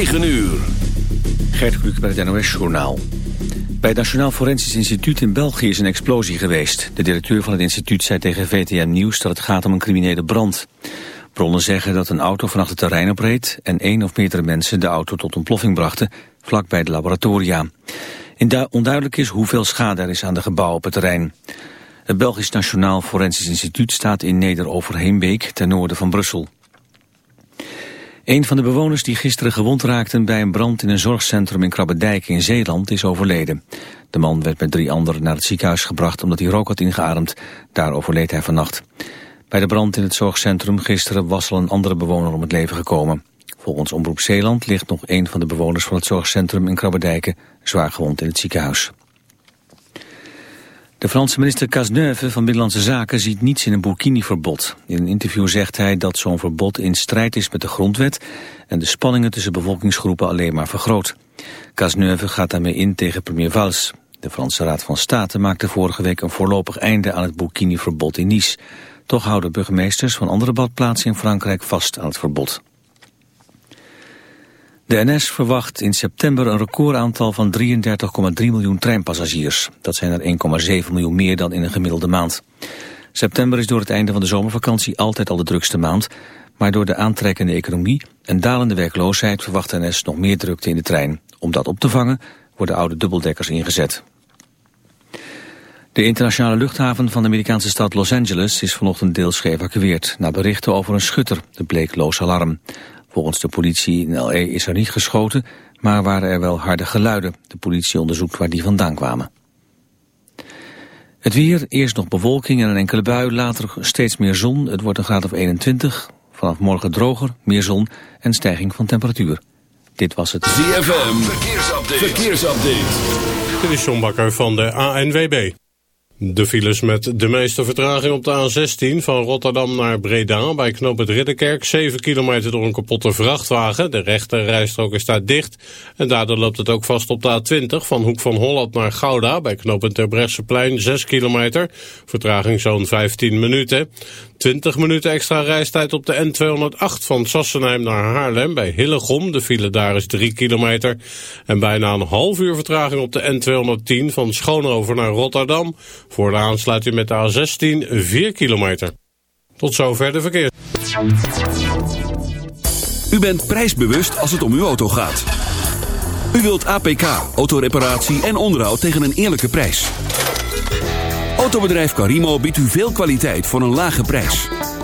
9 uur. Gert Kluk bij het NOS-journaal. Bij het Nationaal Forensisch Instituut in België is een explosie geweest. De directeur van het instituut zei tegen VTM Nieuws dat het gaat om een criminele brand. Bronnen zeggen dat een auto vanaf het terrein opreed... en één of meerdere mensen de auto tot ontploffing brachten... vlakbij de laboratoria. Onduidelijk is hoeveel schade er is aan de gebouwen op het terrein. Het Belgisch Nationaal Forensisch Instituut staat in Neder-Overheenbeek... ten noorden van Brussel. Een van de bewoners die gisteren gewond raakten bij een brand in een zorgcentrum in Krabbedijk in Zeeland is overleden. De man werd met drie anderen naar het ziekenhuis gebracht omdat hij rook had ingeademd. Daar overleed hij vannacht. Bij de brand in het zorgcentrum gisteren was al een andere bewoner om het leven gekomen. Volgens Omroep Zeeland ligt nog een van de bewoners van het zorgcentrum in Krabbedijken zwaar gewond in het ziekenhuis. De Franse minister Cazeneuve van Binnenlandse Zaken ziet niets in een burkini-verbod. In een interview zegt hij dat zo'n verbod in strijd is met de grondwet en de spanningen tussen bevolkingsgroepen alleen maar vergroot. Cazeneuve gaat daarmee in tegen premier Valls. De Franse Raad van State maakte vorige week een voorlopig einde aan het burkini-verbod in Nice. Toch houden burgemeesters van andere badplaatsen in Frankrijk vast aan het verbod. De NS verwacht in september een recordaantal van 33,3 miljoen treinpassagiers. Dat zijn er 1,7 miljoen meer dan in een gemiddelde maand. September is door het einde van de zomervakantie altijd al de drukste maand. Maar door de aantrekkende economie en dalende werkloosheid verwacht NS nog meer drukte in de trein. Om dat op te vangen worden oude dubbeldekkers ingezet. De internationale luchthaven van de Amerikaanse stad Los Angeles is vanochtend deels geëvacueerd... na berichten over een schutter, de bleek loos alarm. Volgens de politie in L.A. is er niet geschoten, maar waren er wel harde geluiden. De politie onderzoekt waar die vandaan kwamen. Het weer, eerst nog bewolking en een enkele bui, later steeds meer zon. Het wordt een graad of 21. Vanaf morgen droger, meer zon en stijging van temperatuur. Dit was het ZFM, verkeersupdate. verkeersupdate. Dit is John Bakker van de ANWB. De files met de meeste vertraging op de A16 van Rotterdam naar Breda... bij knoop het Ridderkerk, 7 kilometer door een kapotte vrachtwagen. De rechte rijstrook is daar dicht. En daardoor loopt het ook vast op de A20 van Hoek van Holland naar Gouda... bij knoop het Terbrechtseplein, 6 kilometer. Vertraging zo'n 15 minuten. 20 minuten extra reistijd op de N208 van Sassenheim naar Haarlem bij Hillegom. De file daar is 3 kilometer. En bijna een half uur vertraging op de N210 van Schoonover naar Rotterdam. Voor de aansluiting met de A16 4 kilometer. Tot zover de verkeer. U bent prijsbewust als het om uw auto gaat. U wilt APK, autoreparatie en onderhoud tegen een eerlijke prijs. Autobedrijf Carimo biedt u veel kwaliteit voor een lage prijs.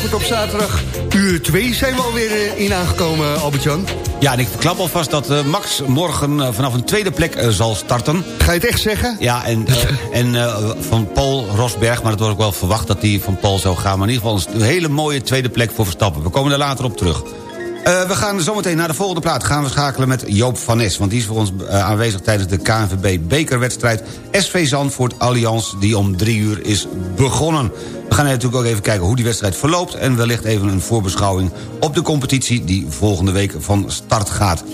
Zalvoort op zaterdag. Uur 2 zijn we alweer eh, in aangekomen, Albert-Jan. Ja, en ik klap alvast dat eh, Max morgen eh, vanaf een tweede plek eh, zal starten. Ga je het echt zeggen? Ja, en, eh, en eh, van Paul Rosberg, maar dat was ook wel verwacht dat die van Paul zou gaan. Maar in ieder geval een hele mooie tweede plek voor Verstappen. We komen daar later op terug. Eh, we gaan zometeen naar de volgende plaat. Gaan we schakelen met Joop van Nes. Want die is voor ons eh, aanwezig tijdens de KNVB bekerwedstrijd SV Zandvoort Allianz. Die om drie uur is begonnen. We gaan natuurlijk ook even kijken hoe die wedstrijd verloopt. En wellicht even een voorbeschouwing op de competitie die volgende week van start gaat.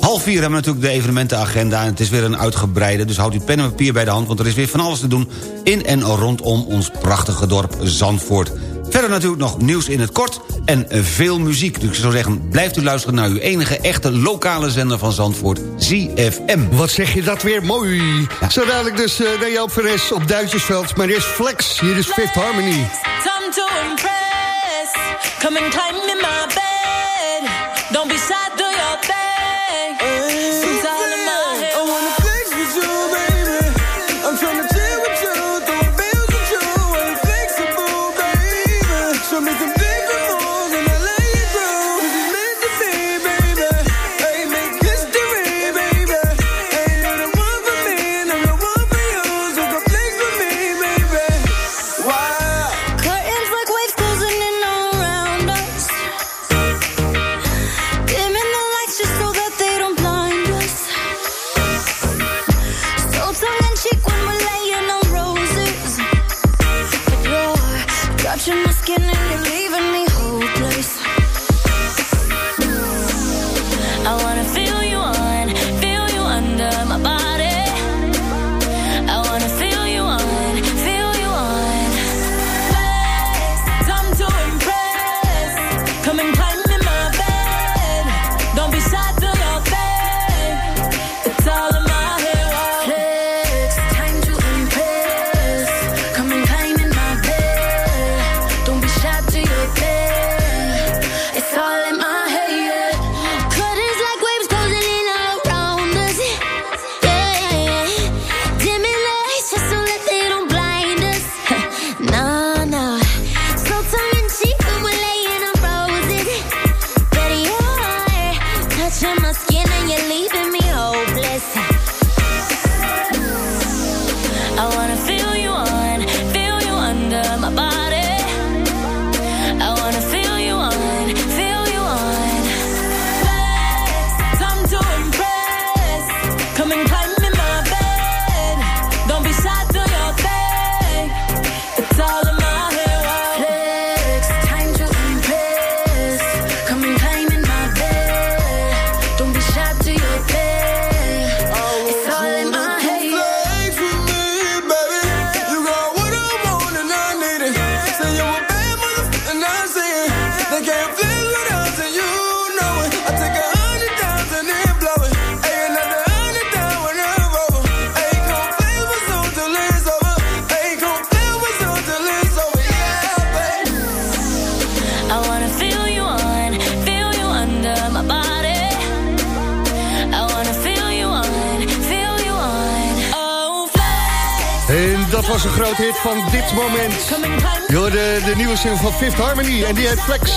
Half vier hebben we natuurlijk de evenementenagenda. En het is weer een uitgebreide, dus houd uw pen en papier bij de hand... want er is weer van alles te doen in en rondom ons prachtige dorp Zandvoort. Verder natuurlijk nog nieuws in het kort en veel muziek. Dus ik zou zeggen, blijft u luisteren naar uw enige echte lokale zender van Zandvoort, ZFM. Wat zeg je dat weer mooi. Zo dadelijk dus eh, naar Joop van Nes op Duitsersveld. Maar eerst Flex, hier is Fifth Harmony. Time to impress. Come and climb in my bed. Don't be shy, do your thing. I van Fifth Harmony en die heet Flex.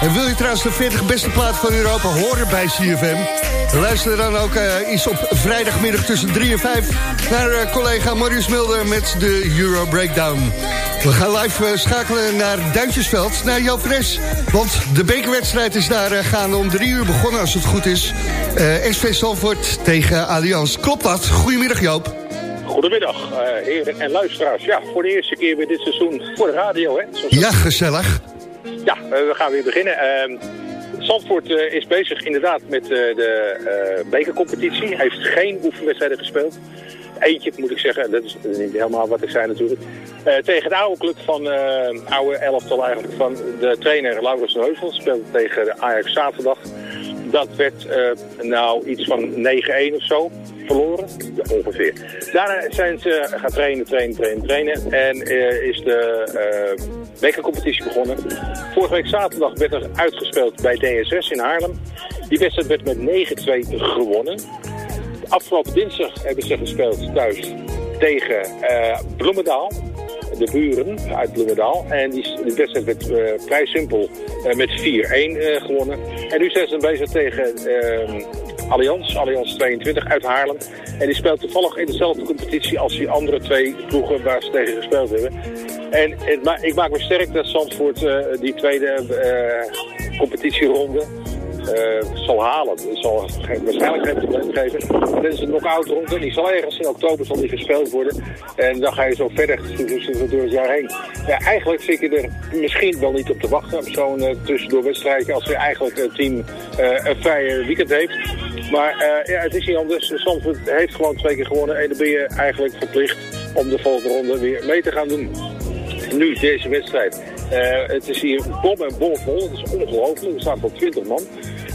En wil je trouwens de 40 beste plaat van Europa horen bij CFM? Luister dan ook eens op vrijdagmiddag tussen 3 en 5... naar eh, collega Maurice Mulder met de Euro Breakdown. We gaan live eh, schakelen naar Duintjesveld, naar Joop Fres. Want de bekerwedstrijd is daar gaande om 3 uur begonnen, als het goed is. SV Salford tegen Allianz. Klopt dat? Goedemiddag Joop. Goedemiddag, eh, heren en luisteraars. Ja, voor de eerste keer weer dit seizoen voor de radio, hè? Zoals- Ja, gezellig. Ja, eh, we gaan weer beginnen. Ehm, Zandvoort eh, is bezig inderdaad met de bekercompetitie. Hij heeft geen oefenwedstrijden gespeeld. Eentje moet ik zeggen, dat is niet helemaal wat ik zei natuurlijk. Tegen de oude club van, oude elftal eigenlijk, van de trainer Laurens Heuvel. Speelde tegen de Ajax zaterdag. Dat werd eh, nou iets van 9-1 of zo verloren, ongeveer. Daarna zijn ze gaan trainen, trainen, trainen, trainen. En eh, is de eh bekercompetitie begonnen. Vorige week zaterdag werd er uitgespeeld bij DSS in Haarlem. Die wedstrijd werd met 9-2 gewonnen. Afgelopen dinsdag hebben ze gespeeld thuis tegen eh, Bloemendaal. De buren uit Bloemendaal. En die, wedstrijd werd eh, vrij simpel met 4-1 eh, gewonnen. En nu zijn ze bezig tegen eh, Allianz, Allianz 22 uit Haarlem. En die speelt toevallig in dezelfde competitie als die andere twee ploegen waar ze tegen gespeeld hebben. En ik maak me sterk dat Zandvoort eh, die tweede eh, competitieronde zal halen. Het zal waarschijnlijk probleem geven. Maar dit is een knock-out ronde. Die zal ergens in oktober zal die gespeeld worden. En dan ga je zo verder door het jaar heen. Ja, eigenlijk zit je er misschien wel niet op te wachten op zo'n eh, tussendoor wedstrijdje. Als je eigenlijk het team eh, een vrije weekend heeft. Maar eh, ja, het is niet anders. Zandvoort heeft gewoon twee keer gewonnen. En dan ben je eigenlijk verplicht om de volgende ronde weer mee te gaan doen nu deze wedstrijd. Eh, het is hier bom en bom vol. Het is ongelooflijk. Er staat wel 20 man.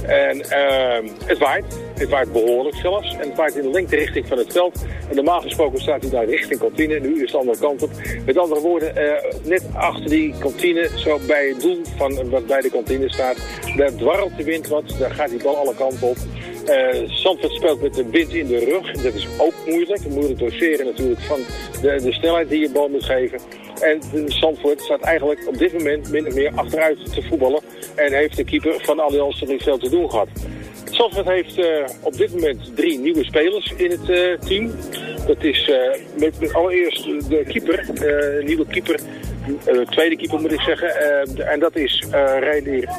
En ehm, het waait. Het waait behoorlijk zelfs. En het waait in de lengte-richting van het veld. En normaal gesproken staat hij daar richting kantine. Nu is het de andere kant op. Met andere woorden, eh, net achter die kantine, zo bij het doel van wat bij de kantine staat, daar dwarrelt de wind wat. Daar gaat die bal alle kanten op. Eh Zandvoort speelt met de wind in de rug. Dat is ook moeilijk. Moeilijk doseren natuurlijk van de, de snelheid die je bal moet geven. En Zandvoort staat eigenlijk op dit moment min of meer achteruit te voetballen. En heeft de keeper van Allianz er niet veel te doen gehad. Zandvoort heeft eh, op dit moment drie nieuwe spelers in het eh, team. Dat is eh, met, allereerst de keeper, een nieuwe keeper, tweede keeper moet ik zeggen. en dat is eh Reinier.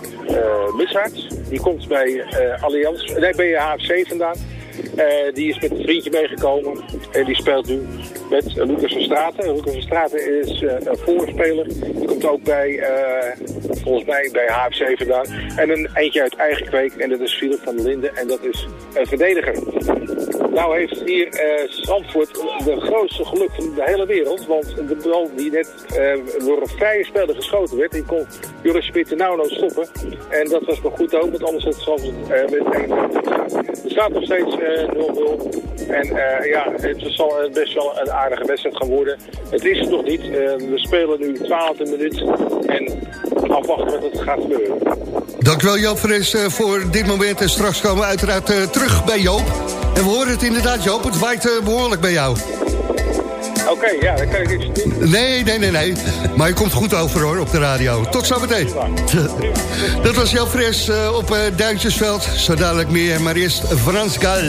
Die komt bij Allianz, nee, bij HFC vandaan. Die is met een vriendje meegekomen en die speelt nu met Lucas van Straten. Lucas van Straten is eh, een voorspeler. Die komt ook bij, eh, volgens mij, bij HFC vandaan. En een eentje uit eigen kweek en dat is Philip van Linden en dat is een verdediger. Nou heeft hier eh Zandvoort de grootste geluk van de hele wereld. Want de bal die net door een vrije speler geschoten werd, die kon Joris Spitter nou stoppen. En dat was nog goed ook, want anders had Zandvoort eh, met 1 Er staat nog steeds eh, 0-0. En eh, ja, het zal eh, best wel een aardige wedstrijd gaan worden. Het is het nog niet. Eh, we spelen nu 12e minuut. En afwachten wat het gaat gebeuren. Dankjewel Joop Fres eh, voor dit moment. En straks komen we uiteraard eh, terug bij Joop. En we horen het inderdaad Joop, het waait eh, behoorlijk bij jou. Oké, ja, dan kan ik iets doen. Nee, nee, nee, nee. Maar je komt goed over hoor, op de radio. Tot zometeen. Dat was Joop Fres eh, op eh, Duintjesveld. Zo dadelijk meer, maar eerst Frans Gal.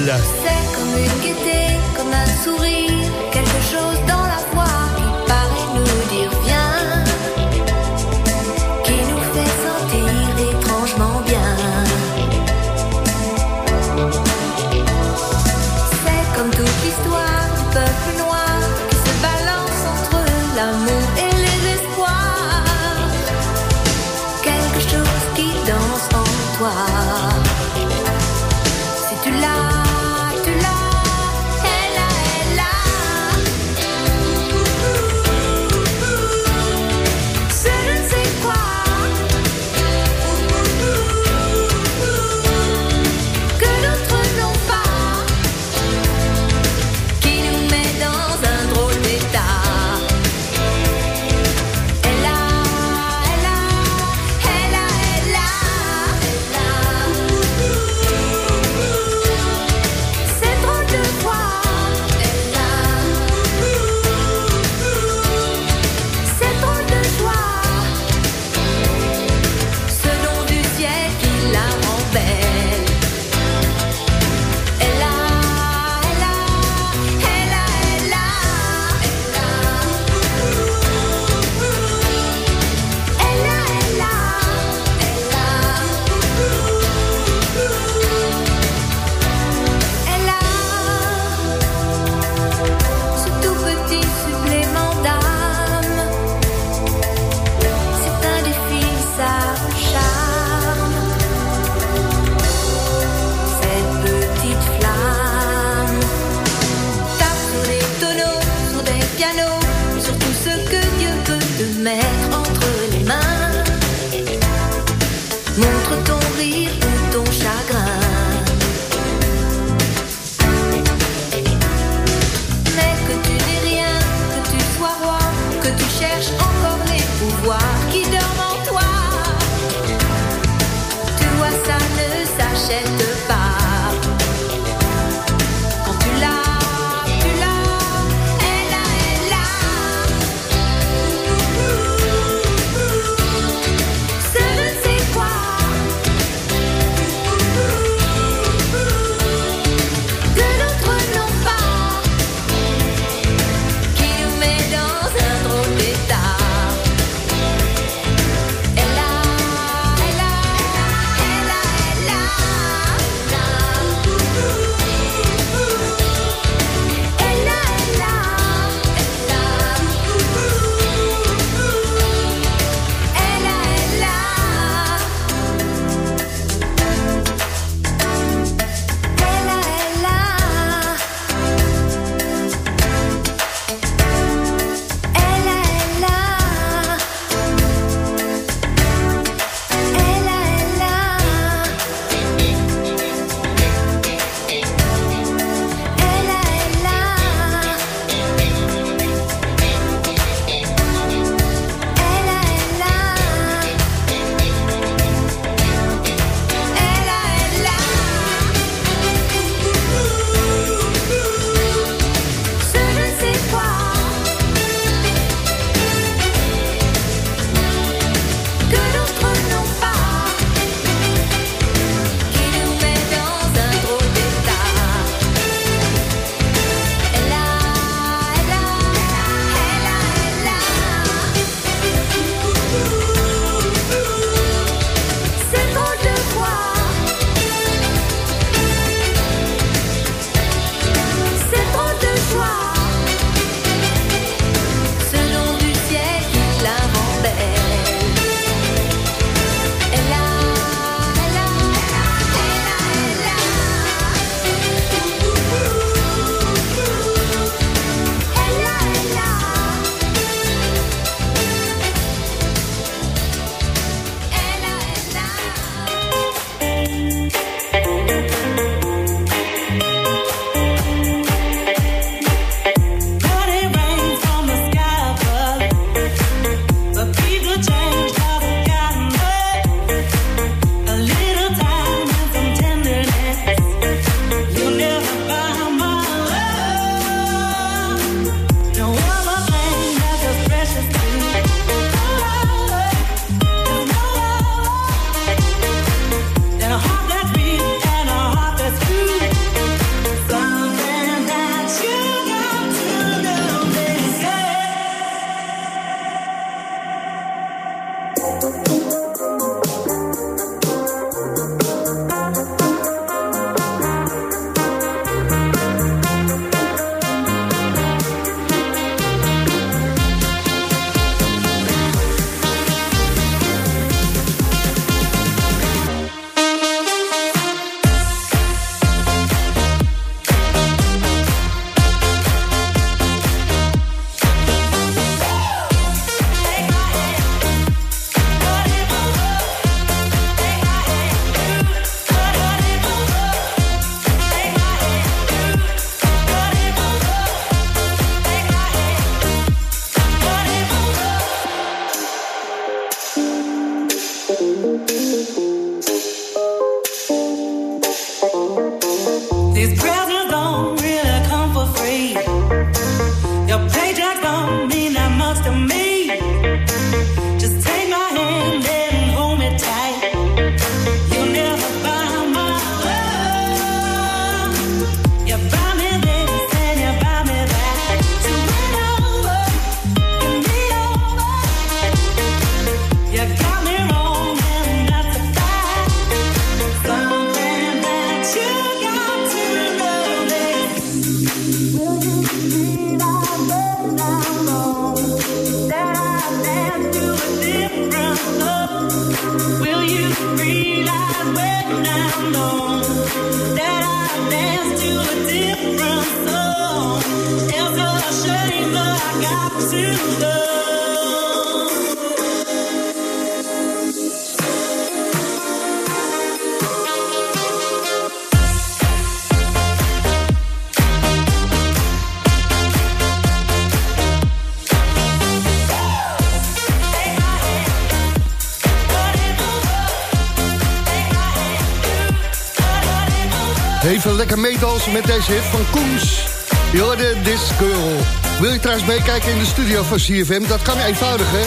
Met deze hit van Koens. Je hoorde This Girl. Wil je trouwens meekijken in de studio van CFM? Dat kan eenvoudig, hè?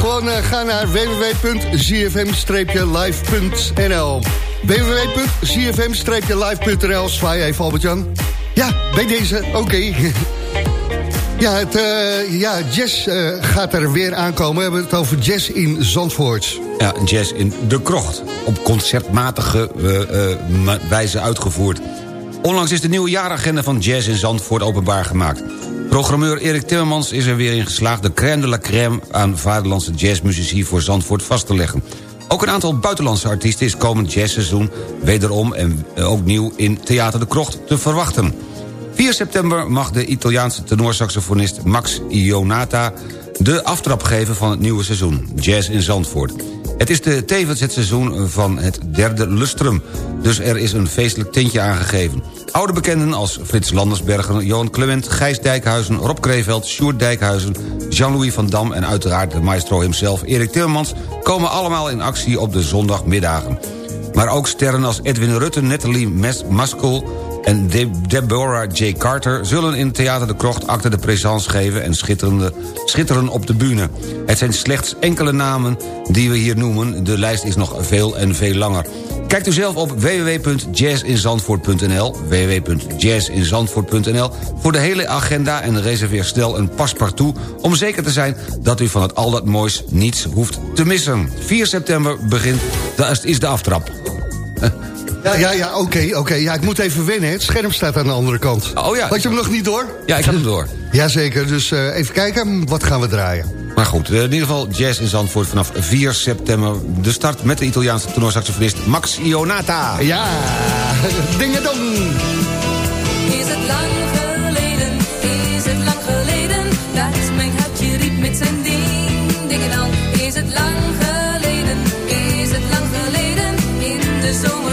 Gewoon eh, ga naar www.zfm-live.nl www.zfm-live.nl Zwaai even, Albert-Jan. Ja, bij deze, oké. ja, het, eh, ja, jazz eh, gaat er weer aankomen. We hebben het over jazz in Zandvoort. Ja, jazz in de krocht. Op concertmatige ma- wijze uitgevoerd. Onlangs is de nieuwe jaaragenda van Jazz in Zandvoort openbaar gemaakt. Programmeur Erik Timmermans is er weer in geslaagd... de crème de la crème aan vaderlandse jazzmuzici voor Zandvoort vast te leggen. Ook een aantal buitenlandse artiesten is komend jazzseizoen... wederom en ook nieuw in Theater de Krocht te verwachten. 4 september mag de Italiaanse tenorsaxofonist Max Ionata... de aftrap geven van het nieuwe seizoen, Jazz in Zandvoort. Het is de, tevens het seizoen van het derde lustrum... dus er is een feestelijk tintje aangegeven. Oude bekenden als Frits Landersbergen, Johan Clement... Gijs Dijkhuizen, Rob Kreeveld, Sjoerd Dijkhuizen... Jean-Louis van Dam en uiteraard de maestro himself Erik Timmermans... komen allemaal in actie op de zondagmiddagen. Maar ook sterren als Edwin Rutte, Nathalie Mes en De- Deborah J. Carter zullen in Theater de Krocht acte de présence geven... en schitterende, schitteren op de bühne. Het zijn slechts enkele namen die we hier noemen. De lijst is nog veel en veel langer. Kijkt u zelf op www.jazzinzandvoort.nl www.jazzinzandvoort.nl voor de hele agenda en reserveer snel een paspartout... om zeker te zijn dat u van het al dat moois niets hoeft te missen. 4 september begint, dat is de aftrap. Ja, ja, ja, oké, oké. Ja, ik moet even wennen. Het scherm staat aan de andere kant. Oh ja. Had je hem nog niet door? Ja, ik had hem door. Jazeker, dus eh, even kijken. Wat gaan we draaien? Maar goed, in ieder geval jazz in Zandvoort vanaf 4 september. De start met de Italiaanse tenorsaxofonist Max Ionata. Ja, dingedong. Is het lang geleden, is het lang geleden Dat mijn hartje riep met zijn ding, dingen dan Is het lang geleden, is het lang geleden In de zomerzon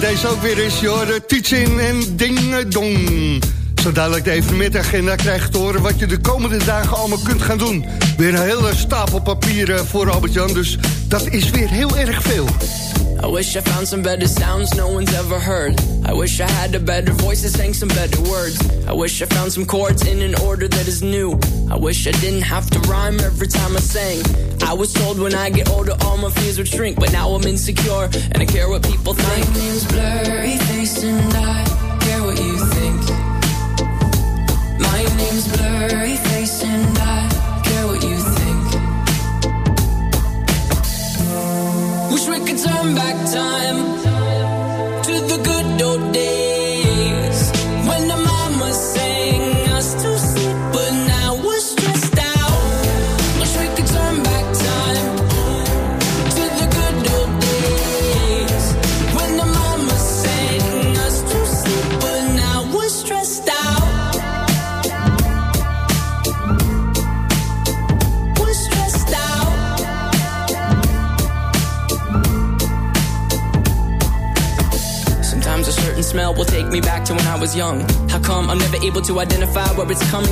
deze ook weer eens. De Teaching en Dingedong. Zo dadelijk de evenementagenda krijg je te horen... wat je de komende dagen allemaal kunt gaan doen. Weer een hele stapel papieren voor Albert-Jan, dus dat is weer heel erg veel. I wish I found some better sounds no one's ever heard. I wish I had a better voice that sang some better words. I wish I found some chords in an order that is new. I wish I didn't have to rhyme every time I sang. I was told when I get older all my fears would shrink, but now I'm insecure and I care what people think. My name's blurry face and I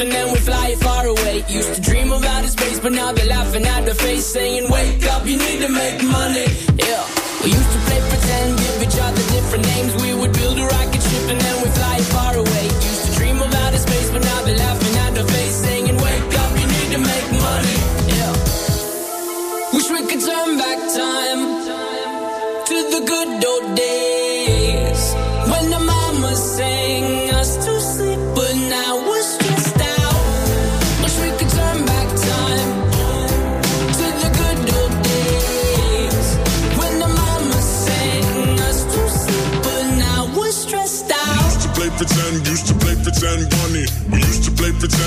and then we'd fly far away. Used to dream about outer space, but now they're laughing at the face, saying, "Wake up, you need to make money."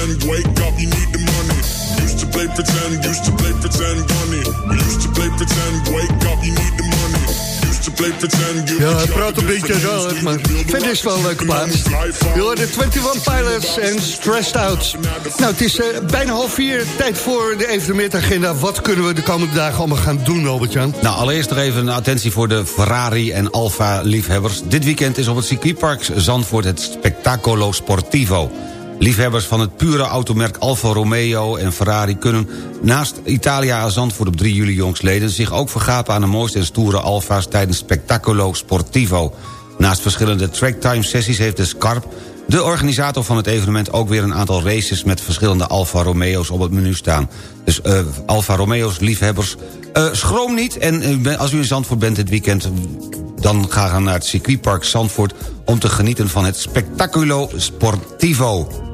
Pretend, wake up, you need the money. Used to play pretend, used to play pretend, bunny. We used to play pretend, wake up, you need the money. Used to play pretend, give Ja, hij each praat een beetje raar, maar verder is het wel een leuke plaats. Je hoorde 21 Pilots en Stressed Out. Nou, het is eh, bijna half vier, tijd voor de evenementagenda. Wat kunnen we de komende dagen allemaal gaan doen, Albert-Jan? Nou, allereerst nog even een attentie voor de Ferrari en Alfa-liefhebbers. Dit weekend is op het circuitpark Zandvoort het Spectacolo Sportivo. Liefhebbers van het pure automerk Alfa Romeo en Ferrari... kunnen naast Italia Zandvoort op 3 juli jongstleden... zich ook vergapen aan de mooiste en stoere Alfa's tijdens Spectacolo Sportivo. Naast verschillende tracktime-sessies heeft de Scarp... de organisator van het evenement ook weer een aantal races... met verschillende Alfa Romeo's op het menu staan. Dus eh, Alfa Romeo's liefhebbers, eh, schroom niet. En eh, als u in Zandvoort bent dit weekend... dan ga gaan naar het circuitpark Zandvoort... om te genieten van het Spectaculo Sportivo.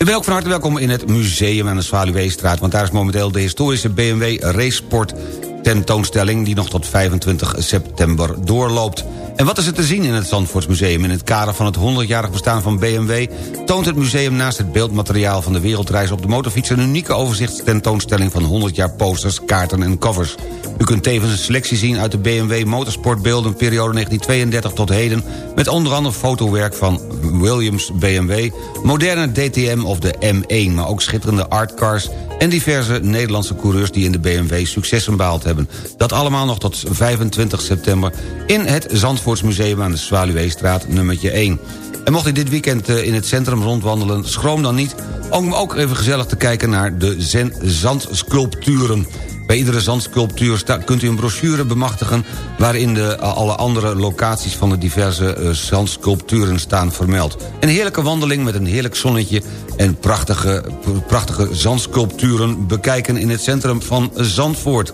U van harte welkom in het museum aan de Zwaluweestraat... want daar is momenteel de historische BMW Racesport tentoonstelling... die nog tot 25 september doorloopt. En wat is er te zien in het Zandvoortsmuseum? In het kader van het 100-jarig bestaan van BMW... toont het museum naast het beeldmateriaal van de wereldreis op de motorfiets... een unieke overzichtstentoonstelling van 100 jaar posters, kaarten en covers. U kunt tevens een selectie zien uit de BMW motorsportbeelden... periode 1932 tot heden... met onder andere fotowerk van Williams BMW... moderne DTM of de M1... maar ook schitterende artcars en diverse Nederlandse coureurs... die in de BMW successen behaald hebben. Dat allemaal nog tot 25 september... in het Zandvoortsmuseum aan de Zwaluweestraat nummertje 1. En mocht u dit weekend eh, in het centrum rondwandelen... schroom dan niet om ook even gezellig te kijken naar de zandsculpturen... Bij iedere zandsculptuur kunt u een brochure bemachtigen... waarin de, alle andere locaties van de diverse eh, zandsculpturen staan vermeld. Een heerlijke wandeling met een heerlijk zonnetje... en prachtige, prachtige zandsculpturen bekijken in het centrum van Zandvoort.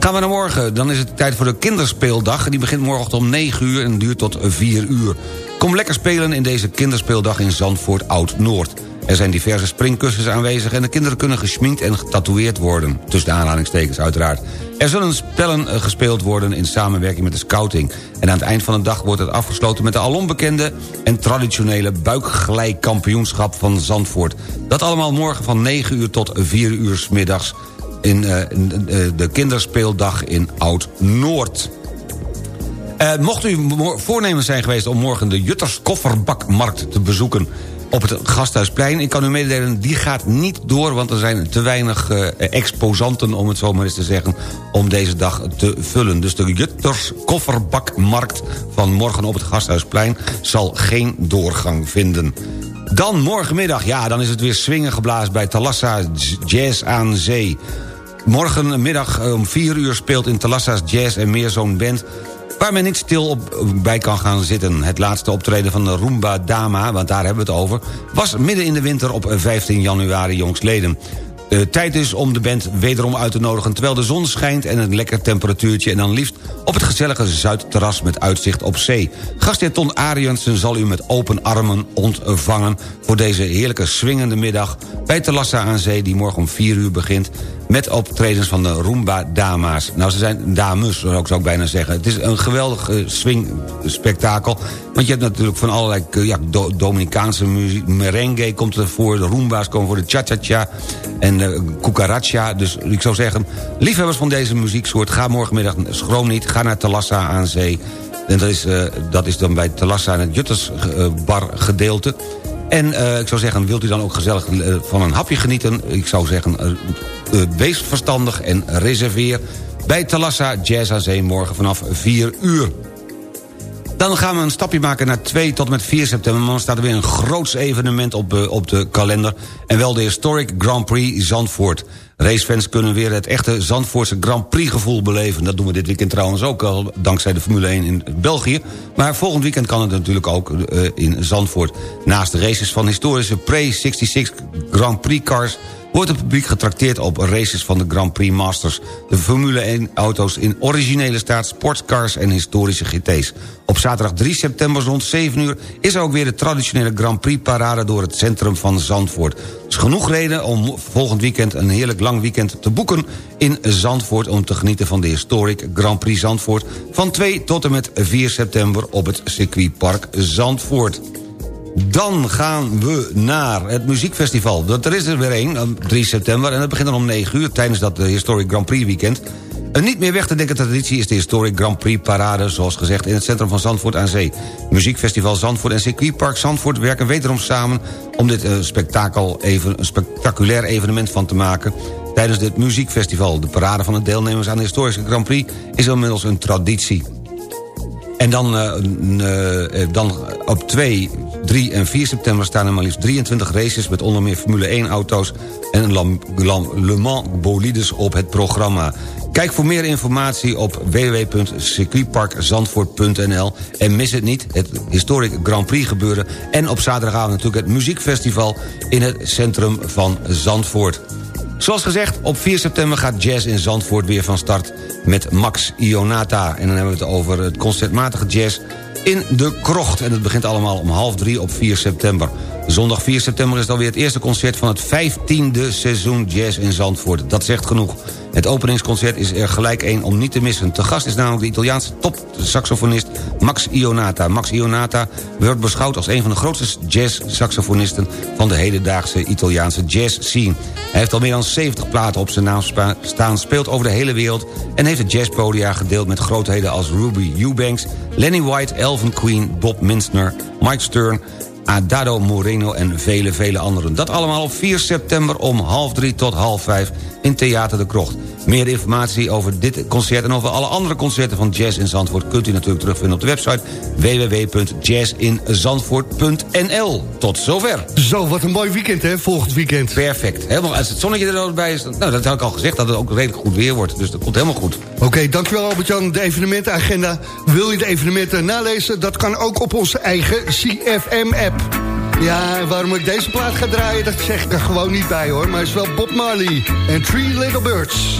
Gaan we naar morgen, dan is het tijd voor de kinderspeeldag. Die begint morgenochtend om 9 uur en duurt tot 4 uur. Kom lekker spelen in deze kinderspeeldag in Zandvoort Oud-Noord. Er zijn diverse springkussens aanwezig... en de kinderen kunnen gesminkt en getatoeëerd worden. Tussen de aanhalingstekens uiteraard. Er zullen spellen eh, gespeeld worden in samenwerking met de scouting. En aan het eind van de dag wordt het afgesloten... met de alonbekende en traditionele buikglijkampioenschap van Zandvoort. Dat allemaal morgen van 9 uur tot 4 uur 's middags... in eh, eh, de kinderspeeldag in Oud-Noord. Eh, mocht u voornemens zijn geweest om morgen de Jutters Kofferbakmarkt te bezoeken op het Gasthuisplein. Ik kan u mededelen, die gaat niet door... want er zijn te weinig exposanten, om het zo maar eens te zeggen... om deze dag te vullen. Dus de Jutters Kofferbakmarkt van morgen op het Gasthuisplein... zal geen doorgang vinden. Dan morgenmiddag, ja, dan is het weer swingen geblazen... bij Talassa Jazz aan Zee. Morgenmiddag eh, om 4 uur speelt in Talassa's Jazz en meer zo'n band waar men niet stil op, bij kan gaan zitten. Het laatste optreden van de Roomba Dama, want daar hebben we het over... was midden in de winter op 15 januari jongstleden. Uh, tijd is om de band wederom uit te nodigen... terwijl de zon schijnt en een lekker temperatuurtje... en dan liefst op het gezellige Zuidterras met uitzicht op zee. Gastheer Ton Ariensen zal u met open armen ontvangen... voor deze heerlijke swingende middag bij Telassa aan Zee... die morgen om 4 uur begint met optredens van de Roomba Dama's. Nou, ze zijn dames, zou ik, zou ik bijna zeggen. Het is een geweldig uh, swing-spektakel. Want je hebt natuurlijk van allerlei uh, ja, Do Dominicaanse muziek. Merengue komt er voor, de Roomba's komen voor de cha-cha-cha... en de cucaracha. Dus ik zou zeggen, liefhebbers van deze muzieksoort... ga morgenmiddag, schroom niet, ga naar Talassa aan zee... En dat is, uh, dat is dan bij Talassa in het Juttersbar gedeelte. En ik zou zeggen, wilt u dan ook gezellig van een hapje genieten? Ik zou zeggen, uh, wees verstandig en reserveer... bij Talassa Jazz aan Zee morgen vanaf 4 uur. Dan gaan we een stapje maken naar 2 tot en met 4 september. Dan staat er weer een groots evenement op, op de kalender. En wel de Historic Grand Prix Zandvoort. Racefans kunnen weer het echte Zandvoortse Grand Prix gevoel beleven. Dat doen we dit weekend trouwens ook al, dankzij de Formule 1 in België. Maar volgend weekend kan het natuurlijk ook uh, in Zandvoort. Naast de races van historische Pre-66 Grand Prix cars wordt het publiek getrakteerd op races van de Grand Prix Masters. De Formule 1-auto's in originele staat, sportscars en historische GT's. Op zaterdag 3 september rond 7 uur is er ook weer de traditionele Grand Prix-parade... door het centrum van Zandvoort. Dus genoeg reden om volgend weekend een heerlijk lang weekend te boeken in Zandvoort... om te genieten van de historic Grand Prix Zandvoort... van 2 tot en met 4 september op het circuitpark Zandvoort. Dan gaan we naar het muziekfestival. Dat, er is er weer één, 3 september, en dat begint dan om 9 uur... tijdens dat Historic Grand Prix weekend. Een niet meer weg te denken traditie is de Historic Grand Prix Parade... zoals gezegd in het centrum van Zandvoort aan Zee. Muziekfestival Zandvoort en circuitpark Zandvoort werken wederom samen... om dit uh, spektakel even, een spectaculair evenement van te maken... tijdens dit muziekfestival. De parade van de deelnemers aan de Historische Grand Prix is inmiddels een traditie. En dan, uh, dan op 2, 3 en 4 september staan er maar liefst 23 races... met onder meer Formule 1-auto's en Le Mans bolides op het programma. Kijk voor meer informatie op www.circuitparkzandvoort.nl en mis het niet, het Historic Grand Prix gebeuren... en op zaterdagavond natuurlijk het muziekfestival in het centrum van Zandvoort. Zoals gezegd, op 4 september gaat Jazz in Zandvoort weer van start met Max Ionata. En dan hebben we het over het concertmatige jazz in de krocht. En het begint allemaal om half drie op 4 september. Zondag 4 september is dan weer het eerste concert van het 15e seizoen Jazz in Zandvoort. Dat zegt genoeg. Het openingsconcert is er gelijk één om niet te missen. Te gast is namelijk de Italiaanse top-saxofonist Max Ionata. Max Ionata wordt beschouwd als een van de grootste jazz-saxofonisten... van de hedendaagse Italiaanse jazz-scene. Hij heeft al meer dan 70 platen op zijn naam staan, speelt over de hele wereld... en heeft het jazzpodia gedeeld met grootheden als Ruby Eubanks... Lenny White, Elvin Queen, Bob Minstner, Mike Stern... Adado Moreno en vele, vele anderen. Dat allemaal op 4 september om half drie tot half vijf in Theater de Krocht. Meer informatie over dit concert en over alle andere concerten van Jazz in Zandvoort... kunt u natuurlijk terugvinden op de website www.jazzinzandvoort.nl. Tot zover. Zo, wat een mooi weekend hè, volgend weekend. Perfect. Helemaal, als het zonnetje er bij is, nou dat had ik al gezegd... dat het ook redelijk goed weer wordt, dus dat komt helemaal goed. Oké, okay, dankjewel Albert-Jan. De evenementenagenda. Wil je de evenementen nalezen? Dat kan ook op onze eigen CFM-app. Ja, waarom ik deze plaat ga draaien, dat zeg ik er gewoon niet bij hoor. Maar het is wel Bob Marley en Three Little Birds.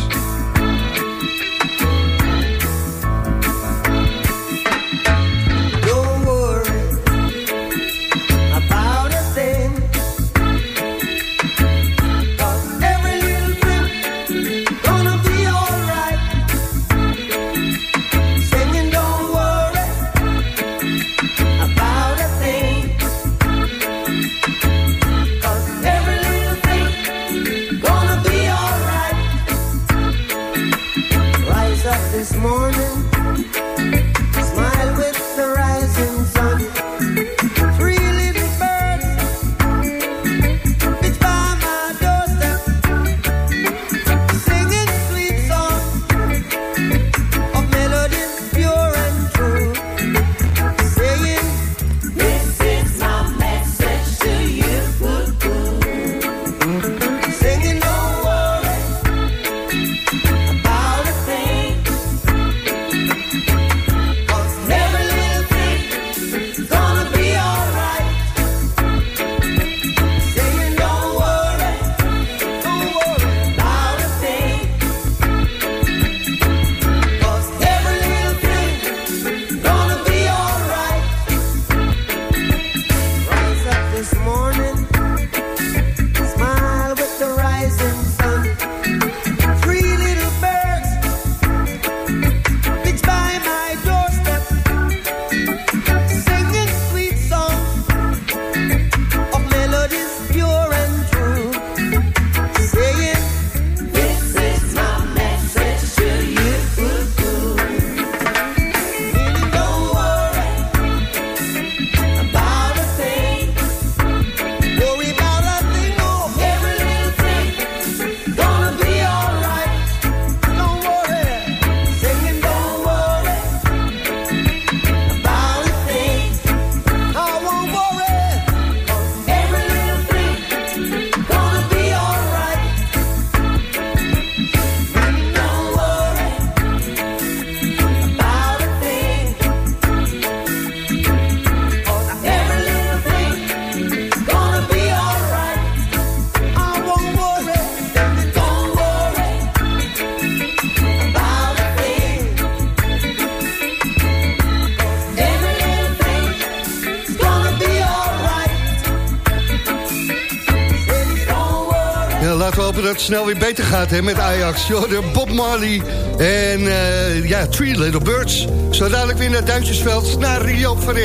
Dat het snel weer beter gaat hè, met Ajax. Jordan, Bob Marley en eh, ja, Three Little Birds. Zo dadelijk weer naar Duintjesveld, naar Rio van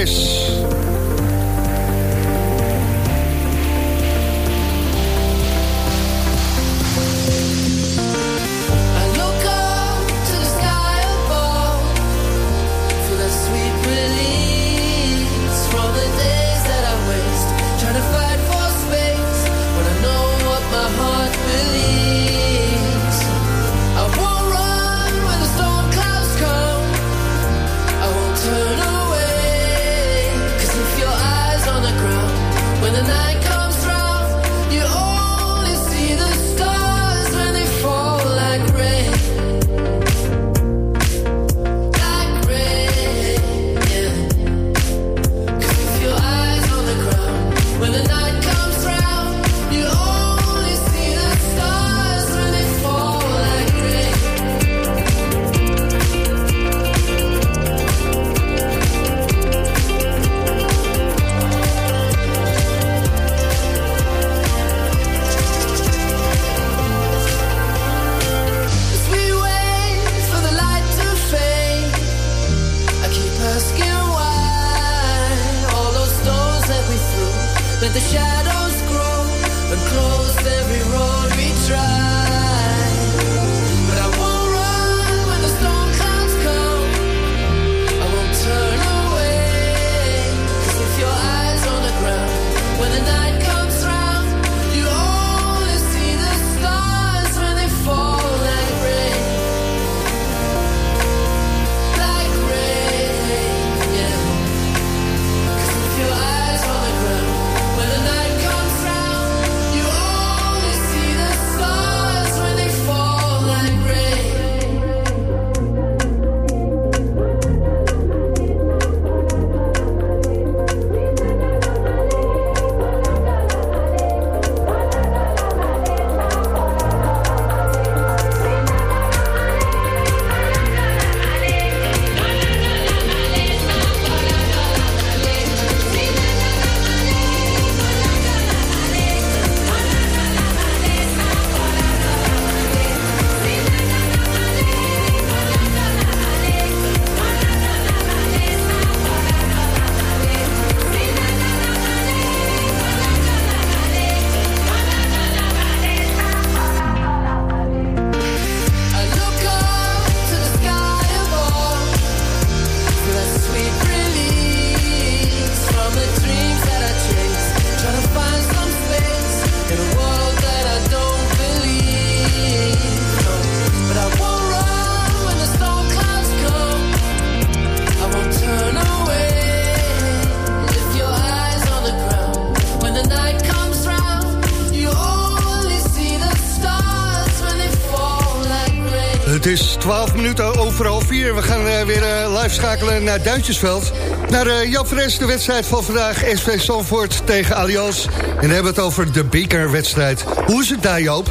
schakelen naar Duintjesveld. Naar uh, Fres, de wedstrijd van vandaag. SV Zandvoort tegen Allianz. En we hebben het over de bekerwedstrijd. Hoe is het daar, Joop?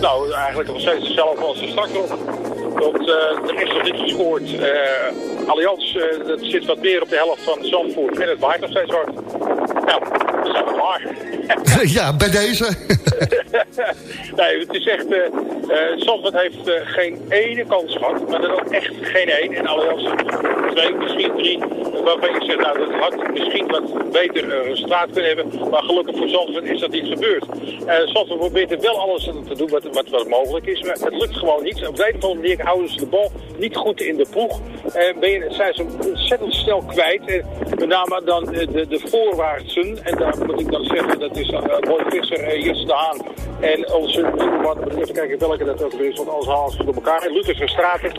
Nou, eigenlijk nog steeds hetzelfde als de straks op. Want eh er is nog niet gescoord. Eh Allianz eh, dat zit wat meer op de helft van Zandvoort. En het waait nog steeds hard. Nou, we zijn klaar. ja, bij deze. nee, het is echt... eh, Zandvoort heeft geen ene kans gehad. Maar dan ook echt geen één. En Allianz misschien drie. Waarvan je zegt, nou, dat had misschien wat beter eh, resultaat kunnen hebben. Maar gelukkig voor Zandvoort is dat niet gebeurd. Eh Zandvoort probeert er wel alles aan te doen wat, wat, wat mogelijk is. Maar het lukt gewoon niet. Op de een of andere manier houden ze de bal niet goed in de ploeg. Ben zijn ze ontzettend snel kwijt. Met name dan eh, de, de voorwaartsen. En daar moet ik dan zeggen, dat is uh, Roy Visser, Jesse de Haan. En onze man, ik even kijken welke dat ook weer is. Want anders halen ze door elkaar. En Lucas Verstraten,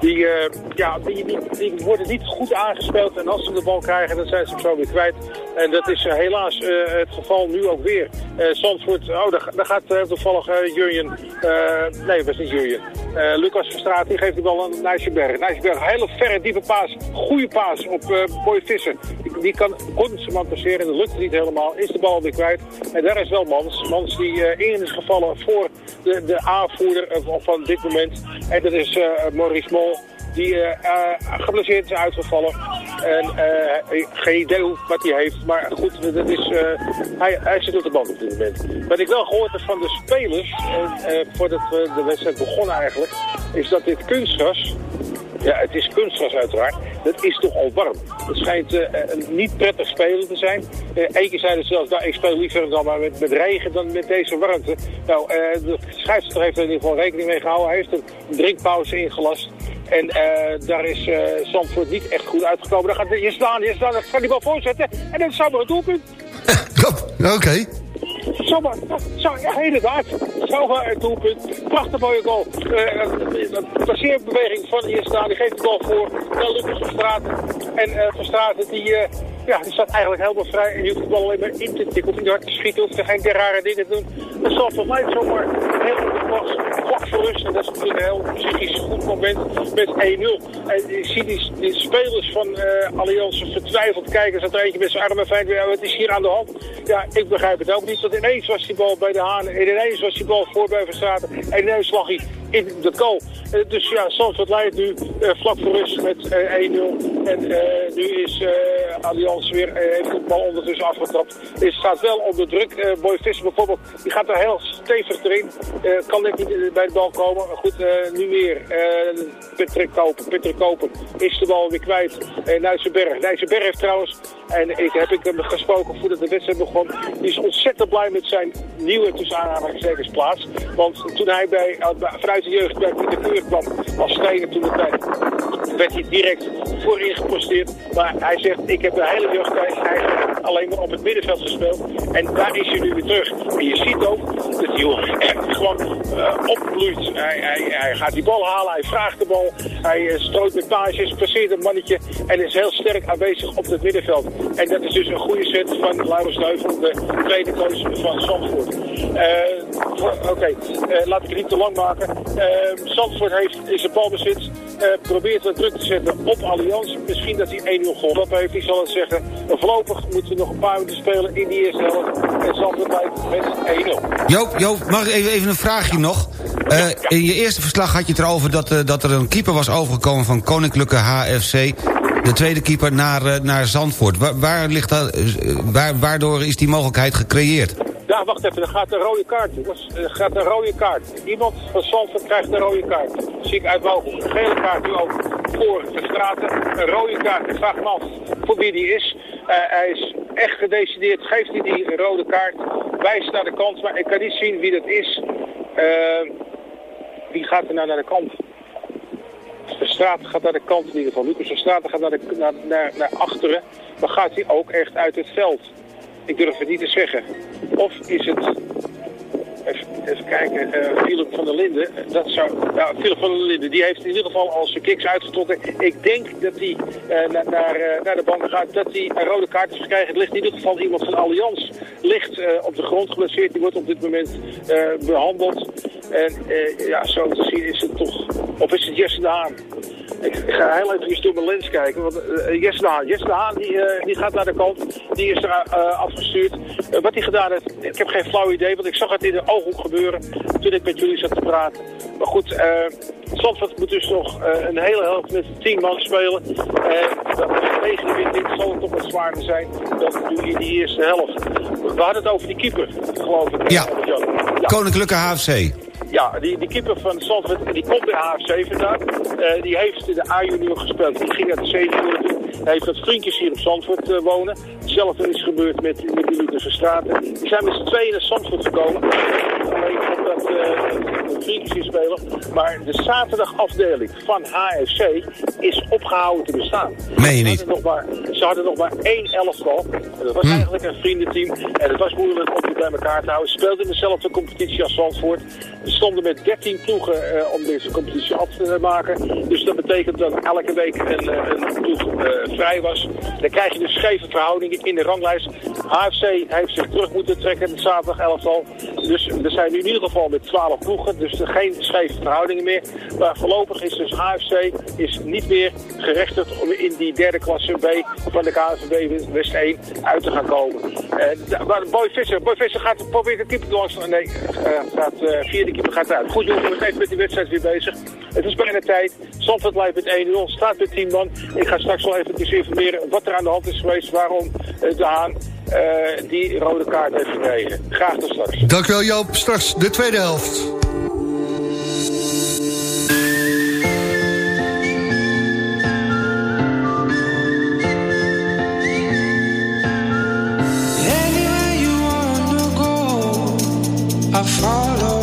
die, eh, ja, die, die, worden niet goed aangespeeld. En als ze de bal krijgen, dan zijn ze hem zo weer kwijt. En dat is eh, helaas eh, het geval nu ook weer. Eh Zandvoort, oh, daar, daar gaat toevallig Jurjen, nee, dat was niet Jurjen. Lucas die geeft de bal aan Nijsjeberg. Nijsjeberg, hele verre, diepe paas. Goede paas op eh Boy Visser. Die, kan Konsman passeren en dat lukt niet helemaal. Is de bal weer kwijt. En daar is wel Mans. Mans die in is gevallen voor de, de aanvoerder van dit moment. En dat is eh, Maurice Mol. die eh, geblesseerd is uitgevallen. En geen idee wat hij heeft. Maar goed, dat is, hij, hij zit op de bank op dit moment. Wat ik wel gehoord heb van de spelers, voordat we de wedstrijd begonnen eigenlijk, is dat dit kunstgras, ja het is kunstgras uiteraard, dat is toch al warm. Het schijnt eh, een niet prettig spelen te zijn. Eén keer zeiden ze zelfs, nou, ik speel liever dan maar met, met regen dan met deze warmte. Nou, eh, de scheidsrechter heeft er in ieder geval rekening mee gehouden. Hij heeft een drinkpauze ingelast. En eh, daar is eh Zandvoort niet echt goed uitgekomen. Dan gaat je staan, je staan, dan gaat die bal voorzetten. En dan is het een doelpunt. Oké. Zomaar, zo, ja, inderdaad. Zomaar een doelpunt. Prachtig mooie goal. Eh, een passeerbeweging van hier staan. Die geeft de bal voor. Dan Lucas van Straat. En eh van Straat, die, eh, ja, die staat eigenlijk helemaal vrij. En je hoeft bal alleen maar in te tikken. Of niet hard te schieten. Geen rare dingen doen. Dat zal voor mij zomaar heel goed vlak voor rust. En dat is natuurlijk een heel psychisch goed moment met 1-0. En je ziet die, die spelers van eh Allianz vertwijfeld kijken. Zat er eentje met zijn armen fijn. Ja, wat is hier aan de hand? Ja, ik begrijp het ook niet. Want ineens was die bal bij de Haan. En ineens was die bal voor bij Verstraten. En ineens lag hij in de goal. Eh, dus ja, Zandvoort leidt nu eh, vlak voor rust met eh, 1-0. En nu is eh Allianz weer, eh, heeft de bal ondertussen afgetrapt. Het staat wel onder druk. Eh Boy Visser bijvoorbeeld, die gaat er heel stevig erin. Eh, kan net niet bij de bal komen. Goed, nu weer. Patrick Koper. Patrick Koper is de bal weer kwijt. Uh, Nijtsenberg. Heeft trouwens, en ik heb ik hem gesproken voordat de wedstrijd begon, die is ontzettend blij met zijn nieuwe tussen plaats. Want toen hij bij, vanuit de jeugd bij Pieter Keur kwam als trainer toen de tijd, werd hij direct voorin geposteerd. Maar hij zegt, ik heb de hele jeugdtijd eigenlijk alleen maar op het middenveld gespeeld. En daar is hij nu weer terug. En je ziet ook dat echt gewoon eh, opbloeit. Hij, hij, hij gaat die bal halen, hij vraagt de bal, hij eh, strooit met paasjes, passeert een mannetje en is heel sterk aanwezig op het middenveld. En dat is dus een goede set van Laurens Neuvel, de tweede coach van Zandvoort. Eh, voor- Oké, laat ik het niet te lang maken. Zandvoort heeft, is een balbezit, probeert wat druk te zetten op Allianz. Misschien dat hij 1-0 gol op heeft, ik zal het zeggen. Voorlopig moeten we nog een paar minuten spelen in die eerste helft. En Zandvoort leidt met 1-0. Joop, Joop, mag ik even, even een vraagje nog? Eh, In je eerste verslag had je het erover dat, eh, dat er een keeper was overgekomen van Koninklijke HFC. De tweede keeper naar, eh, naar Zandvoort. Waar, waar ligt dat, eh, waar, waardoor is die mogelijkheid gecreëerd? Ja, wacht even, er gaat een rode kaart. Er gaat een rode kaart. Iemand van Zandvoort krijgt een rode kaart. Zie ik uit boven. Een gele kaart nu ook voor de straten. Een rode kaart. Ik vraag me af voor wie die is. Eh, hij is echt gedecideerd. Geeft hij die rode kaart. Wijst naar de kant, maar ik kan niet zien wie dat is. Eh, wie gaat er nou naar de kant? De straat gaat naar de kant in ieder geval. Lucas de straat gaat naar, de, naar, naar, naar achteren. Maar gaat hij ook echt uit het veld? Ik durf het niet te zeggen. Of is het... Even, kijken, eh, Philip van der Linden. Dat zou, nou, Philip van der Linden, die heeft in ieder geval al zijn kicks uitgetrokken. Ik denk dat hij eh, na- naar, eh, naar de bank gaat, dat hij een rode kaart is gekregen. Het ligt in ieder geval iemand van Allianz. Ligt op de grond geblesseerd. Die wordt op dit moment eh, behandeld. En ja, zo te zien is het toch... Of is het Jesse de Haan? Ik, ga heel even door mijn lens kijken. Want Jesse de Haan, Jesse de Haan die, die gaat naar de kant. Die is er eh, afgestuurd. Wat hij gedaan heeft, ik heb geen flauw idee. Want ik zag het in de ooghoek gebeuren toen ik met jullie zat te praten. Maar goed, eh Zandvoort moet dus nog eh, een hele helft met 10 man spelen. Dat tegen de wind in zal het toch wat zwaarder zijn dan nu in die eerste helft. We hadden het over die keeper, geloof ik. Ja. Ja. Koninklijke HFC. Ja, die, die keeper van Zandvoort, die komt bij HFC vandaan. Eh, die heeft de A-junior gespeeld. Die ging naar de C-junior. Hij heeft wat vriendjes hier op Zandvoort eh, wonen. Hetzelfde is gebeurd met, met die Lucas Verstraten. Die zijn met z'n tweeën naar Zandvoort gekomen. Alleen omdat eh, de vriendjes hier spelen. Maar de zaterdagafdeling van HFC is opgehouden te bestaan. Meen je Ze niet? hadden nog maar, ze hadden nog maar één elftal. En dat was eigenlijk een vriendenteam. En het was moeilijk om bij elkaar te in dezelfde competitie als Zandvoort. We stonden met 13 ploegen eh, om deze competitie af te maken. Dus dat betekent dat elke week een, eh, een ploeg eh, vrij was. Dan krijg je dus scheve verhoudingen in de ranglijst. AFC heeft zich terug moeten trekken met zaterdag al. Dus we zijn nu in ieder geval met 12 ploegen. Dus geen scheve verhoudingen meer. Maar voorlopig is dus AFC is niet meer gerechtigd om in die derde klasse B van de KNVB West 1 uit te gaan komen. Uh, Boy Visser, Boy ze gaat proberen de keeper langs. Nee, eh, gaat, eh, de keeper gaat uit. Goed, we zijn met die wedstrijd weer bezig. Het is bijna tijd. Zandvoort live met 1-0. Staat met 10 man. Ik ga straks wel even informeren wat er aan de hand is geweest. Waarom eh, Daan die rode kaart heeft gekregen. Graag tot straks. Dankjewel Joop. Straks de tweede helft. I follow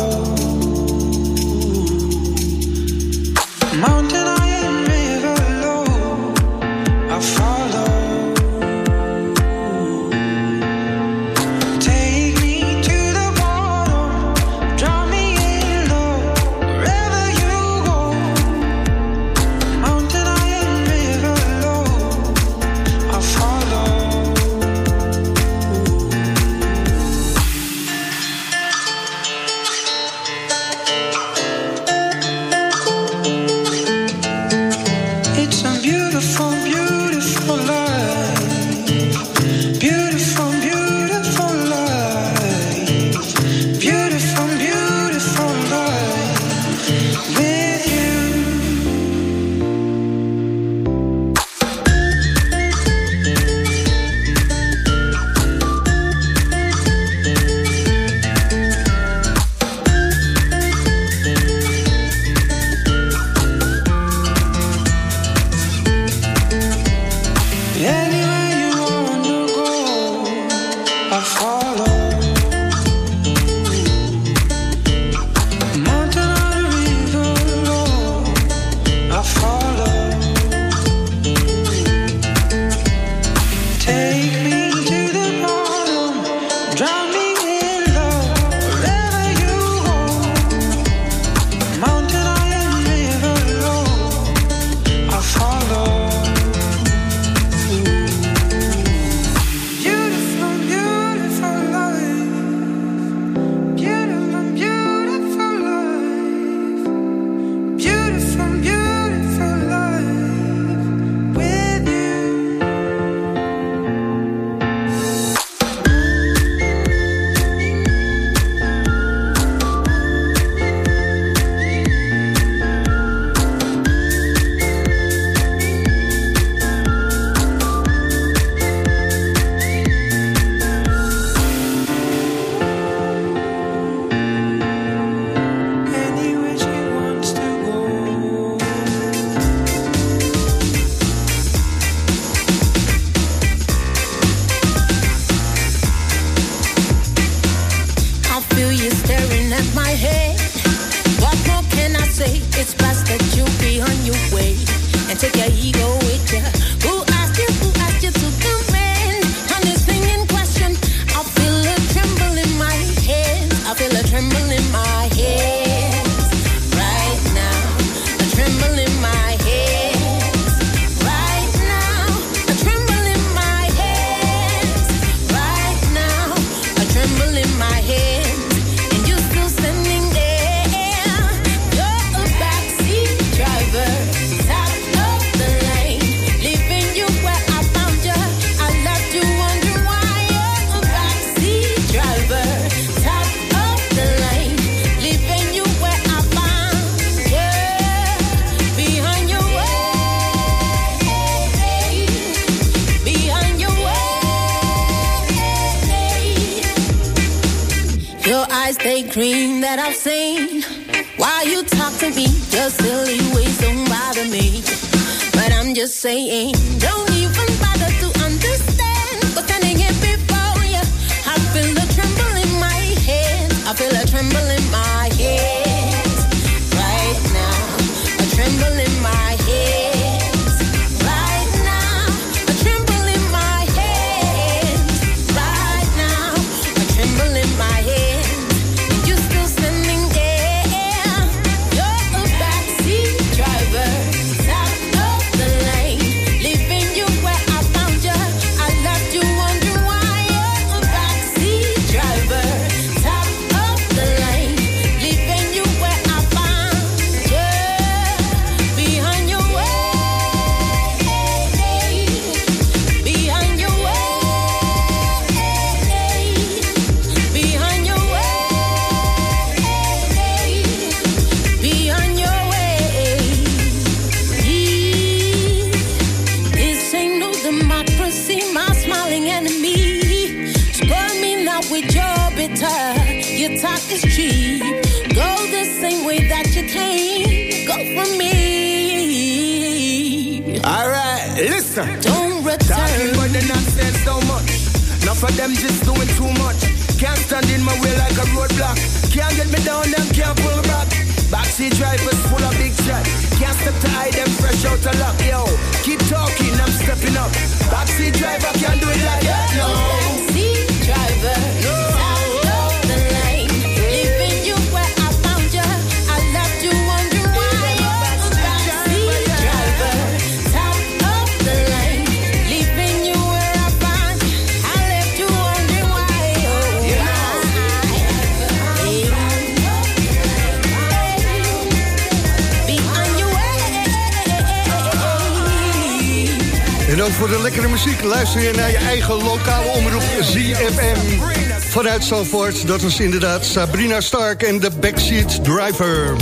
muziek luister je naar je eigen lokale omroep ZFM. Vanuit Zandvoort, dat is inderdaad Sabrina Stark en de Backseat Driver.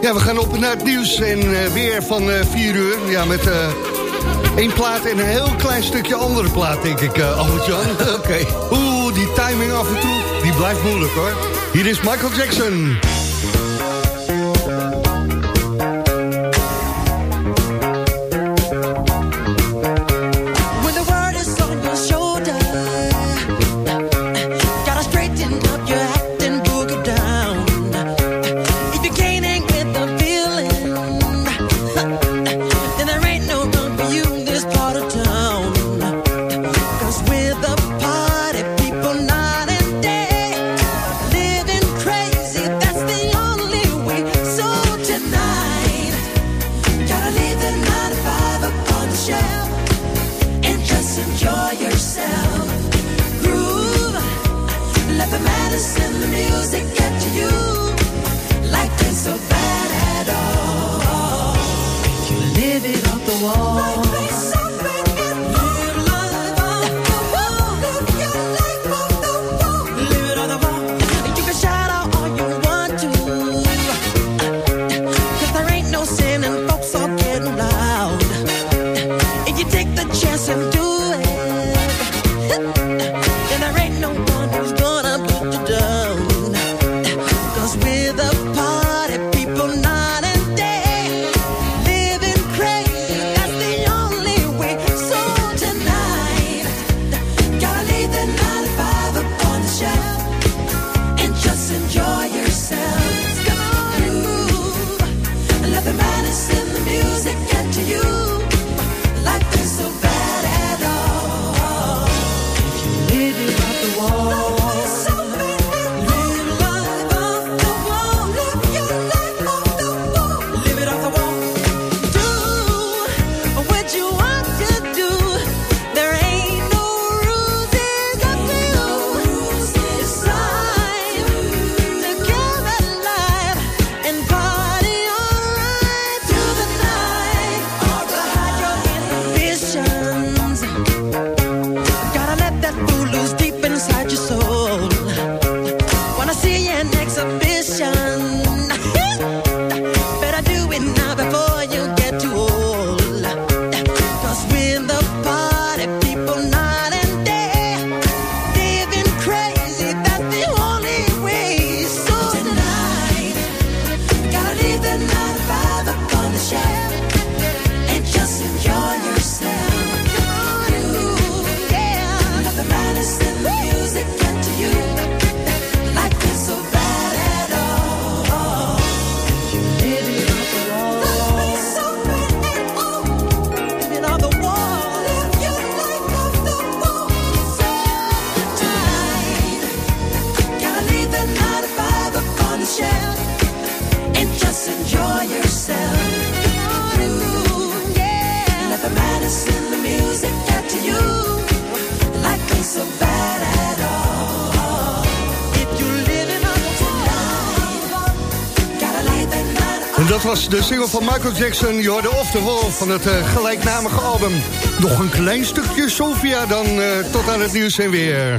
Ja, we gaan op naar het nieuws en eh, weer van eh, 4 uur. Ja, met uh, één plaat en een heel klein stukje andere plaat, denk ik, uh, Albert-Jan. Oké. Oeh, die timing af en toe, die blijft moeilijk, hoor. Hier is Michael Jackson. de single van Michael Jackson, je hoorde Off the Wall van het eh, gelijknamige album. Nog een klein stukje Sofia dan, eh, tot aan het nieuws en weer.